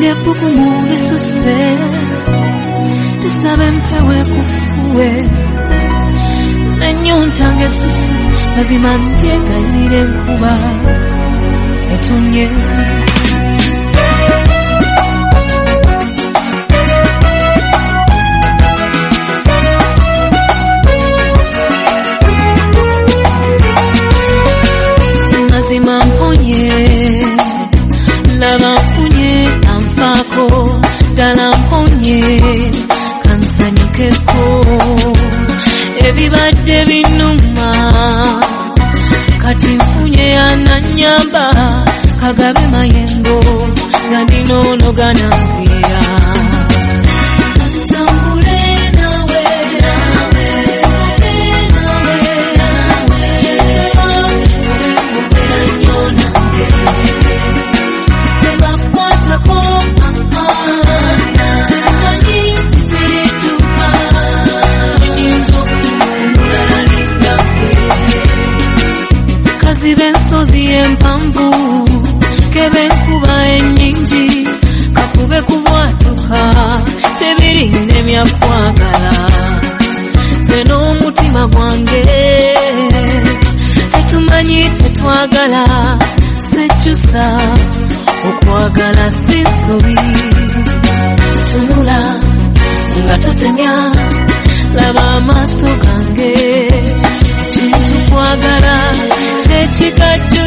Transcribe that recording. De a poco mune su ser, te saben que we kufue. Na nyonta nge susi, lazima ntieka nire nkuba, etunye. Etunye. nfunye ananyamba kagabe mayengo gandinonogana mpira b'ensozi empanvu ke b'enkuba ennyingi kakube kubwatuka tebirinde byakwagala te n'omutima gwange tetumanyi tetwagala sejjusa okwagala si nsobi tunula nga totemya laba amaaso gange kintu kwagala 切记不就。